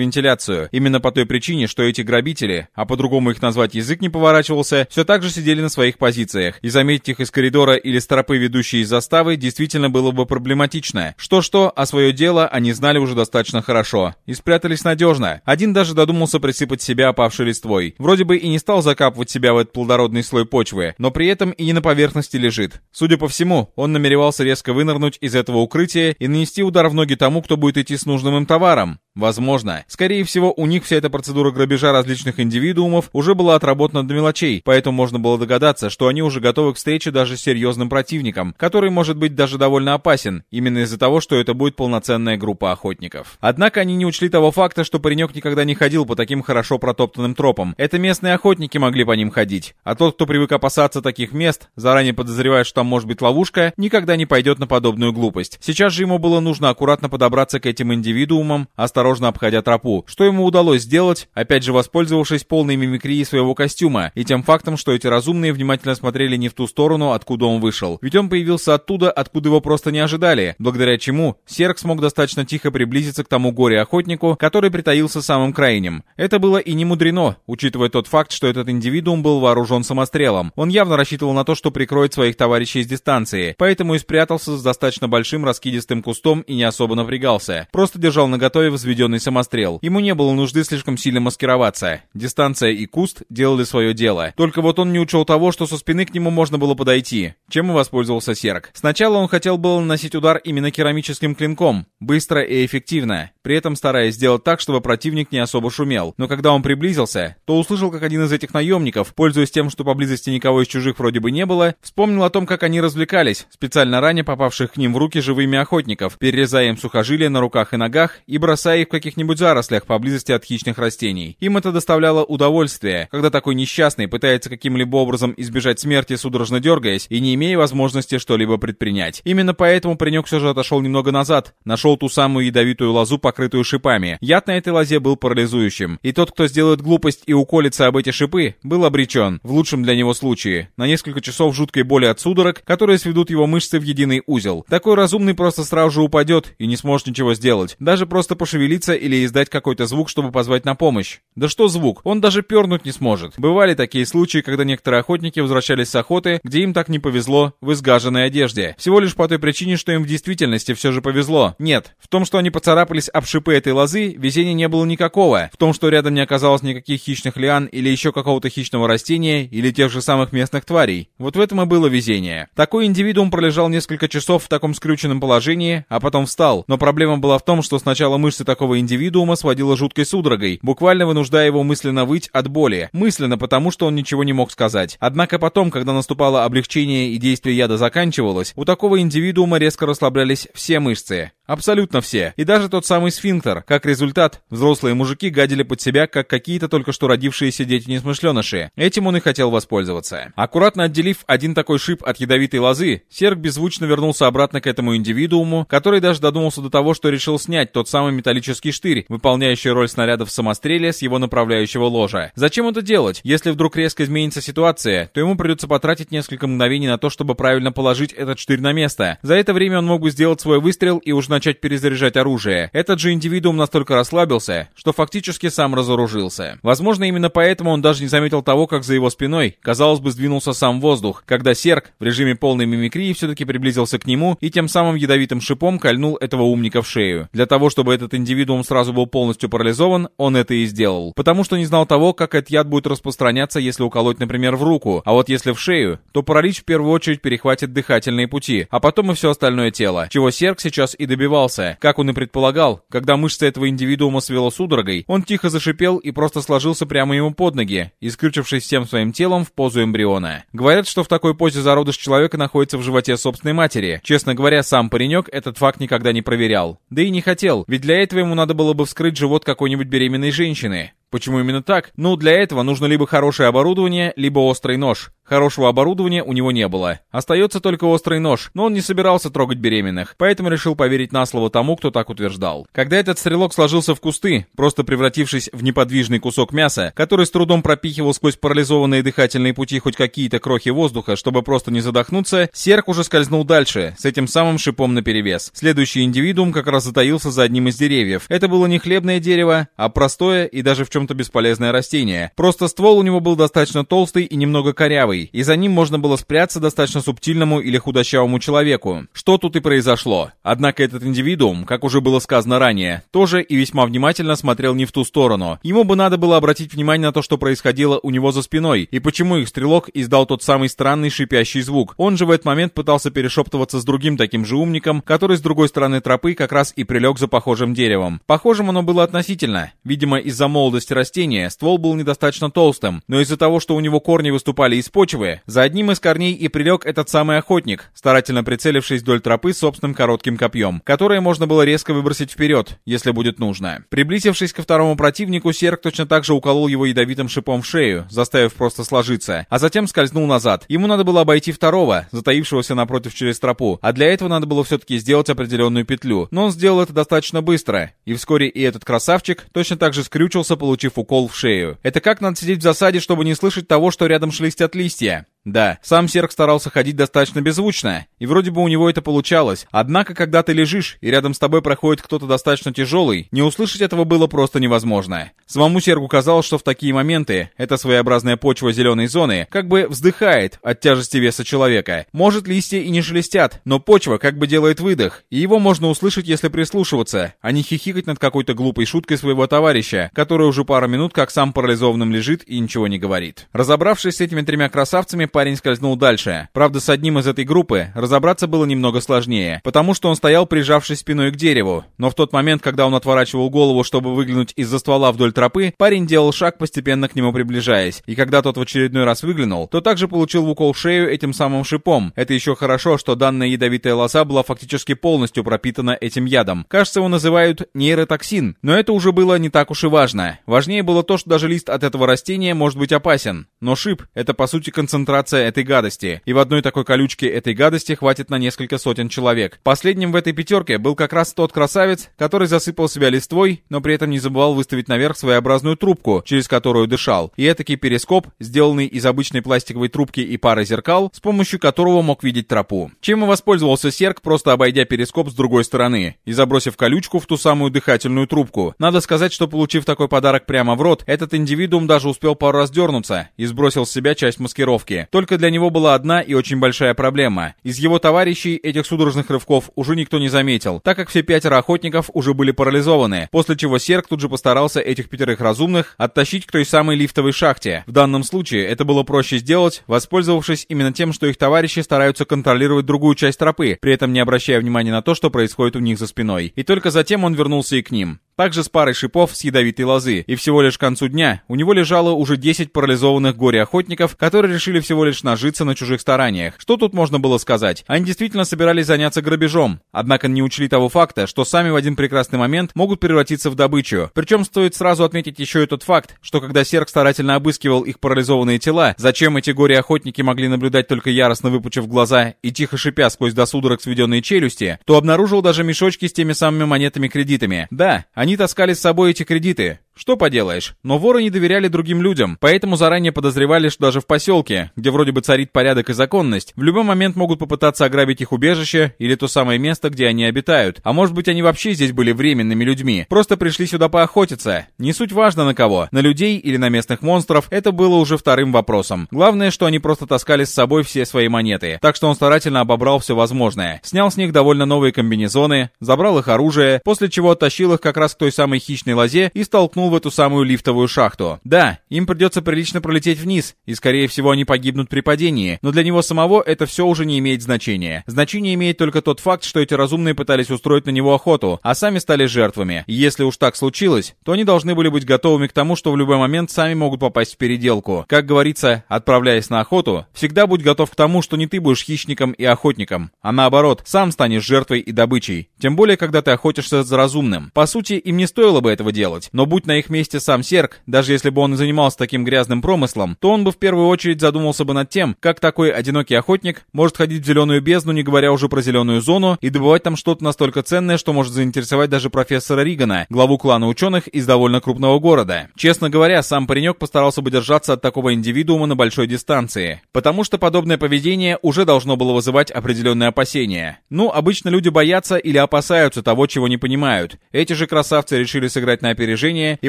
вентиляцию. Именно по той причине, что эти грабители, а по-другому их назвать язык не поворачивался, все так же сидели на своих позициях, и заметить их из коридора или с ведущей из заставы, действительно было бы проблематично. Что-что, а свое дело они знали уже достаточно хорошо, и спрятались надежно. Один даже додумался присыпать себя опавшей листвой. Вроде бы и не стал закапывать себя в этот плодородный слой почвы, но при этом и не на поверхности лежит. Судя по всему, он намеревался резко вынырнуть из этого укрытия и нанести удар в ноги тому, кто будет идти с нужным им товаром. Возможно. Скорее всего, у них вся эта процедура грабежа различных индивидуумов уже была отработана до мелочей, поэтому можно было догадаться, что они уже готовы к встрече даже с серьезным противником, который может быть даже довольно опасен, именно из-за того, что это будет полноценная группа охотников. Однако они не учли того факта, что паренек никогда не ходил по таким хорошо протоптанным тропам. Это местные охотники могли по ним ходить. А тот, кто привык опасаться таких мест, заранее подозревая, что там может быть ловушка, никогда не пойдет на подобную глупость. Сейчас же ему было нужно аккуратно подобраться к этим индивидуумам, осторожно обходя тропу. Что ему удалось сделать, опять же воспользовавшись полной мимикрией своего костюма и тем фактом, что эти разумные внимательно смотрели не в ту сторону, откуда он вышел. Ведь он появился оттуда, откуда его просто не ожидали, благодаря чему Серк смог достаточно тихо приблизиться к тому горе-охотнику, который притаился самым крайним. Это было и не мудрено, учитывая тот факт, что этот индивидуум был вооружен самострелом. Он явно рассчитывал на то, что прикроет своих товарищей с дистанции, поэтому и спрятался с достаточно большим раскидистым кустом и не особо напрягался. Просто держал наготове взведенный самострел. Ему не было нужды слишком сильно маскироваться. Дистанция и куст делали свое дело. Только вот он не учел того, что со спины к нему можно было подойти, чем и воспользовался Серк. Сначала он хотел было наносить удар именно керамическим клинком, быстро и эффективно, при этом стараясь сделать так, чтобы противник не особо шумел. Но когда он приблизился, то услышал, как один из этих наемников, пользуясь тем, что поблизости никого из чужих вроде бы не было, вспомнил о том, как они развлекались, специально ранее попавших к ним в руки живыми охотников, перерезая им сухожилия на руках и ногах и бросая их в каких-нибудь зарослях поблизости от хищных растений. Им это доставляло удовольствие, когда такой несчастный пытается каким-либо образом избежать смерти, судорожно дергаясь, и не имея возможности что-либо предпринять. Именно поэтому паренек все же отошел немного назад, нашел ту самую ядовитую лозу, покрытую шипами. Яд на этой лозе был парализующим, и тот, кто сделает глупость и уколется об эти шипы, был обречен, в лучшем для него случае, на несколько часов жуткой боли от судорог, которые сведут его мышцы в единый узел. Такой разумный просто сразу же упадет и не сможет ничего сделать, даже просто пошевелиться или издать какой-то звук, чтобы позвать на помощь. Да что звук, он даже пернуть не сможет. Бывали такие случаи, когда некоторые охотники возвращались с охоты, где им так не повезло, в изгаженной одежде. Всего лишь по той причине, что им в действительности все же повезло. Нет, в том, что они поцарапались об шипы этой лозы, везения не было никакого. В том, что рядом не оказалось никаких хищных лиан или еще какого-то хищного растения, или тех же самых местных тварей. Вот в этом и было везение. Такой индивидуум пролежал несколько часов в таком скрюченном положении, а потом встал. Но проблема была в том, что сначала мышцы такого такого индивидуума сводило жуткой судорогой, буквально вынуждая его мысленно выть от боли. Мысленно, потому что он ничего не мог сказать. Однако потом, когда наступало облегчение и действие яда заканчивалось, у такого индивидуума резко расслаблялись все мышцы. Абсолютно все. И даже тот самый сфинктер. Как результат, взрослые мужики гадили под себя, как какие-то только что родившиеся дети-несмышленыши. Этим он и хотел воспользоваться. Аккуратно отделив один такой шип от ядовитой лозы, Серк беззвучно вернулся обратно к этому индивидууму, который даже додумался до того, что решил снять тот самый металлический штырь, выполняющий роль снаряда в самостреле с его направляющего ложа. Зачем это делать? Если вдруг резко изменится ситуация, то ему придется потратить несколько мгновений на то, чтобы правильно положить этот штырь на место. За это время он мог бы сделать свой выстрел и уж начать перезаряжать оружие. Этот же индивидуум настолько расслабился, что фактически сам разоружился. Возможно, именно поэтому он даже не заметил того, как за его спиной, казалось бы, сдвинулся сам воздух, когда Серк в режиме полной мимикрии все-таки приблизился к нему и тем самым ядовитым шипом кольнул этого умника в шею. Для того, чтобы этот индивидуум сразу был полностью парализован, он это и сделал. Потому что не знал того, как этот яд будет распространяться, если уколоть, например, в руку, а вот если в шею, то паралич в первую очередь перехватит дыхательные пути, а потом и все остальное тело, чего Серк сейчас и добивался. Как он и предполагал, когда мышцы этого индивидуума свело судорогой, он тихо зашипел и просто сложился прямо ему под ноги, искрючившись всем своим телом в позу эмбриона. Говорят, что в такой позе зародыш человека находится в животе собственной матери. Честно говоря, сам паренек этот факт никогда не проверял. Да и не хотел, ведь для этого ему надо было бы вскрыть живот какой-нибудь беременной женщины. Почему именно так? Ну, для этого нужно либо хорошее оборудование, либо острый нож. Хорошего оборудования у него не было. Остается только острый нож, но он не собирался трогать беременных, поэтому решил поверить на слово тому, кто так утверждал. Когда этот стрелок сложился в кусты, просто превратившись в неподвижный кусок мяса, который с трудом пропихивал сквозь парализованные дыхательные пути хоть какие-то крохи воздуха, чтобы просто не задохнуться, Серк уже скользнул дальше, с этим самым шипом наперевес. Следующий индивидуум как раз затаился за одним из деревьев. Это было не хлебное дерево, а простое и даже в чем-то бесполезное растение. Просто ствол у него был достаточно толстый и немного корявый, головой, и за ним можно было спрятаться достаточно субтильному или худощавому человеку. Что тут и произошло. Однако этот индивидуум, как уже было сказано ранее, тоже и весьма внимательно смотрел не в ту сторону. Ему бы надо было обратить внимание на то, что происходило у него за спиной, и почему их стрелок издал тот самый странный шипящий звук. Он же в этот момент пытался перешептываться с другим таким же умником, который с другой стороны тропы как раз и прилег за похожим деревом. Похожим оно было относительно. Видимо, из-за молодости растения ствол был недостаточно толстым, но из-за того, что у него корни выступали из почвы, почвы. За одним из корней и прилег этот самый охотник, старательно прицелившись вдоль тропы собственным коротким копьем, которое можно было резко выбросить вперед, если будет нужно. Приблизившись ко второму противнику, Серк точно так же уколол его ядовитым шипом в шею, заставив просто сложиться, а затем скользнул назад. Ему надо было обойти второго, затаившегося напротив через тропу, а для этого надо было все-таки сделать определенную петлю. Но он сделал это достаточно быстро, и вскоре и этот красавчик точно так же скрючился, получив укол в шею. Это как надо сидеть в засаде, чтобы не слышать того, что рядом шелестят листья, листья. Да, сам Серк старался ходить достаточно беззвучно, и вроде бы у него это получалось. Однако, когда ты лежишь, и рядом с тобой проходит кто-то достаточно тяжелый, не услышать этого было просто невозможно. Самому Сергу казалось, что в такие моменты эта своеобразная почва зеленой зоны как бы вздыхает от тяжести веса человека. Может, листья и не шелестят, но почва как бы делает выдох, и его можно услышать, если прислушиваться, а не хихикать над какой-то глупой шуткой своего товарища, который уже пару минут как сам парализованным лежит и ничего не говорит. Разобравшись с этими тремя красавцами, парень скользнул дальше. Правда, с одним из этой группы разобраться было немного сложнее, потому что он стоял, прижавшись спиной к дереву. Но в тот момент, когда он отворачивал голову, чтобы выглянуть из-за ствола вдоль тропы, парень делал шаг, постепенно к нему приближаясь. И когда тот в очередной раз выглянул, то также получил в укол шею этим самым шипом. Это еще хорошо, что данная ядовитая лоза была фактически полностью пропитана этим ядом. Кажется, его называют нейротоксин. Но это уже было не так уж и важно. Важнее было то, что даже лист от этого растения может быть опасен. Но шип — это по сути концентрация концентрация этой гадости, и в одной такой колючке этой гадости хватит на несколько сотен человек. Последним в этой пятерке был как раз тот красавец, который засыпал себя листвой, но при этом не забывал выставить наверх своеобразную трубку, через которую дышал, и этакий перископ, сделанный из обычной пластиковой трубки и пары зеркал, с помощью которого мог видеть тропу. Чем и воспользовался Серк, просто обойдя перископ с другой стороны и забросив колючку в ту самую дыхательную трубку. Надо сказать, что получив такой подарок прямо в рот, этот индивидуум даже успел пару раз дернуться и сбросил с себя часть маскировки. Только для него была одна и очень большая проблема. Из его товарищей этих судорожных рывков уже никто не заметил, так как все пятеро охотников уже были парализованы, после чего Серк тут же постарался этих пятерых разумных оттащить к той самой лифтовой шахте. В данном случае это было проще сделать, воспользовавшись именно тем, что их товарищи стараются контролировать другую часть тропы, при этом не обращая внимания на то, что происходит у них за спиной. И только затем он вернулся и к ним. Также с парой шипов с ядовитой лозы, и всего лишь к концу дня у него лежало уже 10 парализованных горе-охотников, которые решили всего лишь нажиться на чужих стараниях. Что тут можно было сказать? Они действительно собирались заняться грабежом, однако не учли того факта, что сами в один прекрасный момент могут превратиться в добычу. Причем стоит сразу отметить еще и тот факт, что когда Серк старательно обыскивал их парализованные тела, зачем эти горе-охотники могли наблюдать только яростно выпучив глаза и тихо шипя сквозь до судорог сведенные челюсти, то обнаружил даже мешочки с теми самыми монетами-кредитами. Да, они таскали с собой эти кредиты, что поделаешь, но воры не доверяли другим людям, поэтому заранее подозревали, что даже в поселке, где вроде бы царит порядок и законность, в любой момент могут попытаться ограбить их убежище или то самое место, где они обитают. А может быть они вообще здесь были временными людьми, просто пришли сюда поохотиться. Не суть важно на кого, на людей или на местных монстров, это было уже вторым вопросом. Главное, что они просто таскали с собой все свои монеты, так что он старательно обобрал все возможное. Снял с них довольно новые комбинезоны, забрал их оружие, после чего оттащил их как раз к той самой хищной лозе и столкнул в эту самую лифтовую шахту. Да, им придется прилично пролететь вниз, и скорее всего они погибнут при падении, но для него самого это все уже не имеет значения. Значение имеет только тот факт, что эти разумные пытались устроить на него охоту, а сами стали жертвами. И если уж так случилось, то они должны были быть готовыми к тому, что в любой момент сами могут попасть в переделку. Как говорится, отправляясь на охоту, всегда будь готов к тому, что не ты будешь хищником и охотником, а наоборот, сам станешь жертвой и добычей. Тем более, когда ты охотишься за разумным. По сути, им не стоило бы этого делать, но будь на их месте сам Серк, даже если бы он и занимался таким грязным промыслом, то он бы в первую очередь задумался бы над тем, как такой одинокий охотник может ходить в зеленую бездну, не говоря уже про зеленую зону, и добывать там что-то настолько ценное, что может заинтересовать даже профессора Ригана, главу клана ученых из довольно крупного города. Честно говоря, сам паренек постарался бы держаться от такого индивидуума на большой дистанции, потому что подобное поведение уже должно было вызывать определенные опасения. Ну, обычно люди боятся или опасаются того, чего не понимают. Эти же красавцы решили сыграть на опережение и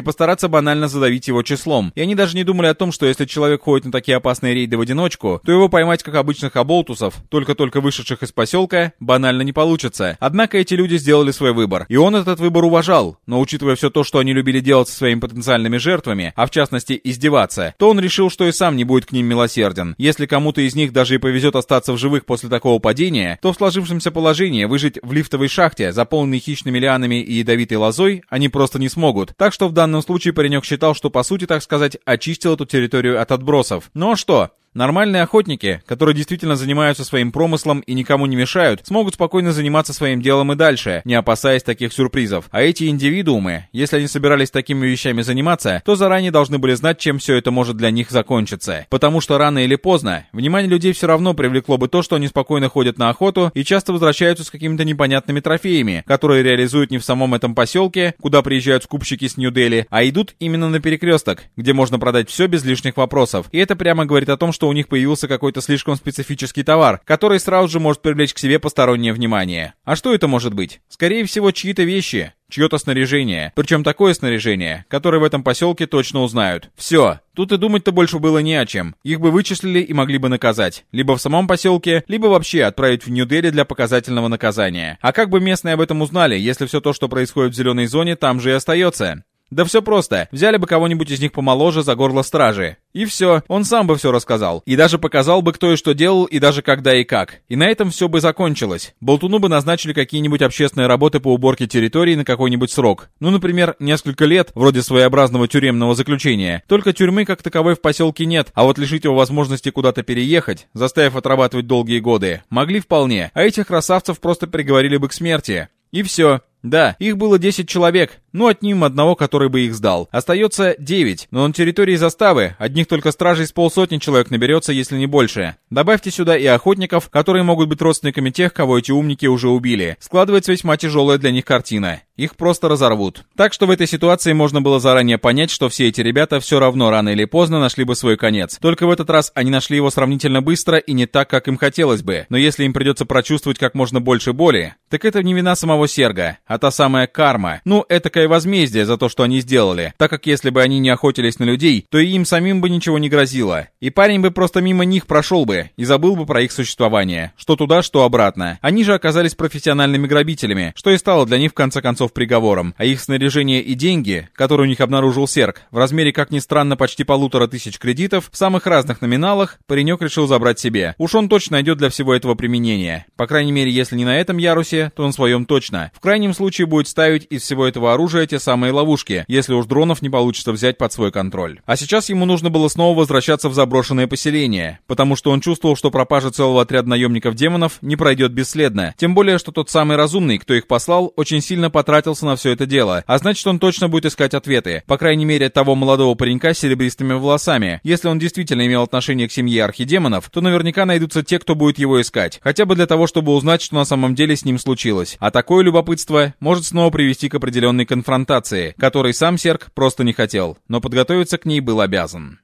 постараться банально задавить его числом. И они даже не думали о том, что если человек ходит на такие опасные рейды в одиночку, то его поймать как обычных оболтусов, только-только вышедших из поселка, банально не получится. Однако эти люди сделали свой выбор, и он этот выбор уважал, но учитывая все то, что они любили делать со своими потенциальными жертвами, а в частности издеваться, то он решил, что и сам не будет к ним милосерден. Если кому-то из них даже и повезет остаться в живых после такого падения, то в сложившемся положении выжить в лифтовой шахте, заполненной хищными лианами и ядовитой лозой, они просто не смогут. Так что в данном случае паренек считал, что по сути, так сказать, очистил эту территорию от отбросов. Ну а что? Нормальные охотники, которые действительно занимаются своим промыслом и никому не мешают, смогут спокойно заниматься своим делом и дальше, не опасаясь таких сюрпризов. А эти индивидуумы, если они собирались такими вещами заниматься, то заранее должны были знать, чем все это может для них закончиться. Потому что рано или поздно внимание людей все равно привлекло бы то, что они спокойно ходят на охоту и часто возвращаются с какими-то непонятными трофеями, которые реализуют не в самом этом поселке, куда приезжают скупщики с Нью-Дели, а идут именно на перекресток, где можно продать все без лишних вопросов. И это прямо говорит о том, что что у них появился какой-то слишком специфический товар, который сразу же может привлечь к себе постороннее внимание. А что это может быть? Скорее всего, чьи-то вещи, чье-то снаряжение. Причем такое снаряжение, которое в этом поселке точно узнают. Все. Тут и думать-то больше было не о чем. Их бы вычислили и могли бы наказать. Либо в самом поселке, либо вообще отправить в Нью-Дели для показательного наказания. А как бы местные об этом узнали, если все то, что происходит в зеленой зоне, там же и остается? Да все просто. Взяли бы кого-нибудь из них помоложе за горло стражи. И все, он сам бы все рассказал. И даже показал бы, кто и что делал, и даже когда и как. И на этом все бы закончилось. Болтуну бы назначили какие-нибудь общественные работы по уборке территории на какой-нибудь срок. Ну, например, несколько лет, вроде своеобразного тюремного заключения. Только тюрьмы как таковой в поселке нет, а вот лишить его возможности куда-то переехать, заставив отрабатывать долгие годы, могли вполне. А этих красавцев просто приговорили бы к смерти. И все. Да, их было 10 человек, ну отним одного, который бы их сдал. Остается 9, но на территории заставы одних только стражей с полсотни человек наберется, если не больше. Добавьте сюда и охотников, которые могут быть родственниками тех, кого эти умники уже убили. Складывается весьма тяжелая для них картина. Их просто разорвут. Так что в этой ситуации можно было заранее понять, что все эти ребята все равно рано или поздно нашли бы свой конец. Только в этот раз они нашли его сравнительно быстро и не так, как им хотелось бы. Но если им придется прочувствовать как можно больше боли, так это не вина самого Серга, а та самая карма. Ну, этакое возмездие за то, что они сделали. Так как если бы они не охотились на людей, то и им самим бы ничего не грозило. И парень бы просто мимо них прошел бы и забыл бы про их существование. Что туда, что обратно. Они же оказались профессиональными грабителями, что и стало для них в конце концов приговором. А их снаряжение и деньги, которые у них обнаружил Серг, в размере, как ни странно, почти полутора тысяч кредитов, в самых разных номиналах, паренек решил забрать себе. Уж он точно найдет для всего этого применение. По крайней мере, если не на этом ярусе, то на своем точно. В крайнем случае, случае будет ставить из всего этого оружия те самые ловушки, если уж дронов не получится взять под свой контроль. А сейчас ему нужно было снова возвращаться в заброшенное поселение, потому что он чувствовал, что пропажа целого отряда наемников-демонов не пройдет бесследно. Тем более, что тот самый разумный, кто их послал, очень сильно потратился на все это дело, а значит он точно будет искать ответы. По крайней мере, того молодого паренька с серебристыми волосами. Если он действительно имел отношение к семье архидемонов, то наверняка найдутся те, кто будет его искать. Хотя бы для того, чтобы узнать, что на самом деле с ним случилось. А такое любопытство может снова привести к определенной конфронтации, которой сам Серк просто не хотел, но подготовиться к ней был обязан.